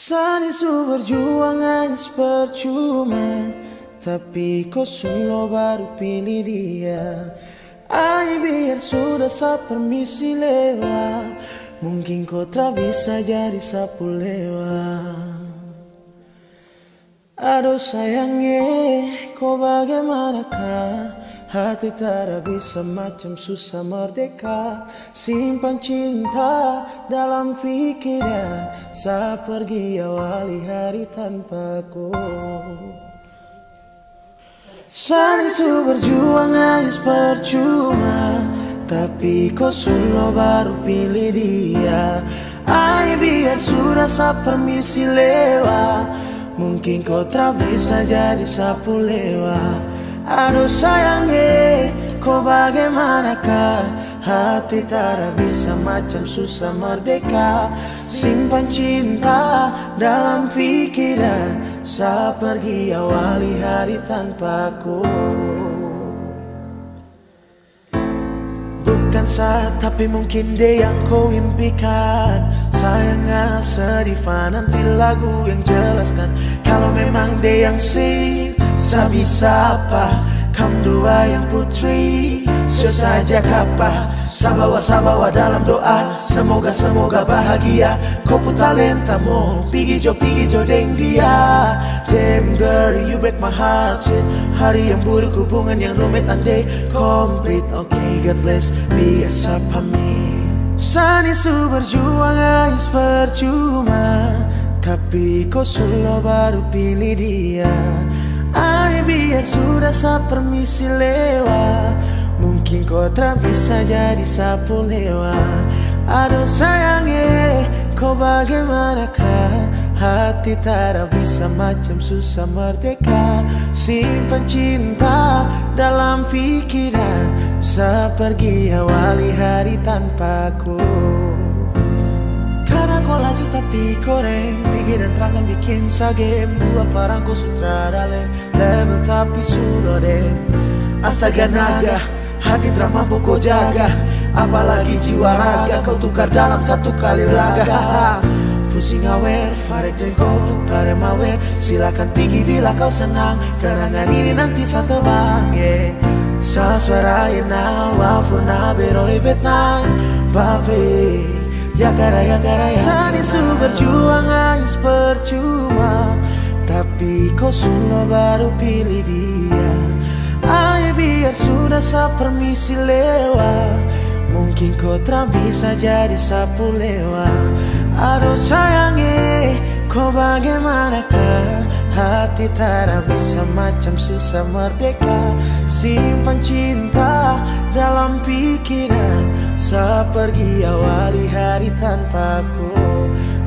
Sani su berjuang hanya percuma Tapi kau solo baru pilih dia. Ay biar sudah sa permisi lewat Mungkin kau tak bisa jadi sapu lewat. Aduh sayangnya kau bagaimanakah Hati tak bisa macam susah merdeka. Simpan cinta dalam pikiran. Saat pergi awali hari tanpa tanpaku. Sani su berjuang hanya percuma. Tapi kau solo baru pilih dia. Ay biar sudah sa permisi lewat Mungkin kau tak bisa jadi sapu lewat Aduh sayangnya, kau bagaimanakah? Hati tak bisa macam susah merdeka. Simpan cinta dalam pikiran Saat pergi awali hari tanpaku. Bukan saat tapi mungkin dia yang kau impikan. Sayang sedih nanti lagu yang jelaskan. Kalau memang dia yang sih Sabi sapa Kam dua yang putri saja kapa Sabawa sabawa dalam doa. Semoga semoga bahagia. Kau pun talenta mo Pigi jo pigi jo deng dia. Damn girl you break my heart shit. Hari yang buruk hubungan yang rumit andai Complete Okay God bless. Biar sa pamit Sani su berjuang ais percuma. Tapi kau solo baru pilih dia Ay biar sudah sa permisi lewat Mungkin kau tak bisa jadi sapu lewat Aduh sayangnya kau bagaimanakah? Hati tak bisa macam susah merdeka. Simpan cinta dalam pikiran. Sa pergi awali hari tanpaku Laju tapi koreng Pikiran terangkan bikin sa game Dua parangku sutradara Level tapi sudah dem Astaga naga Hati drama kau jaga. Apalagi jiwa raga Kau tukar dalam satu kali laga. Pusing awer, farek jengkol, pare mawer. Silakan pergi bila kau senang. Kenangan ini nanti satu bang yeah. Sa suara ina, wafuna beroi Vietnam Babe Ya kara ya kara ya Sani su berjuang ais percuma. Tapi kau sudah baru pilih dia. Ay biar sudah sa permisi lewat Mungkin kau tak bisa jadi sapu lewat Aduh sayangnya kau bagaimanakah Hati tak bisa macam susah merdeka. Simpan cinta dalam pikiran. Sa pergi awali hari tanpaku.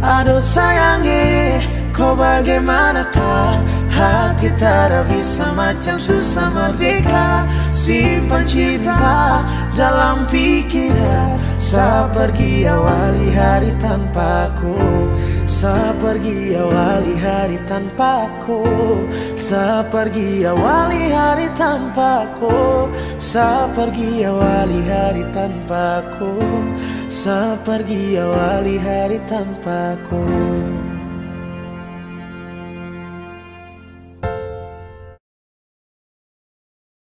Aduh sayangnya Kau bagaimanakah Hati tak bisa macam susah merdeka. Simpan cinta dalam pikiran Sa pergi awali hari tanpaku. Sa pergi awali hari tanpaku. Sa pergi awali hari tanpaku. Sa pergi awali hari tanpaku. Sa pergi awali hari tanpaku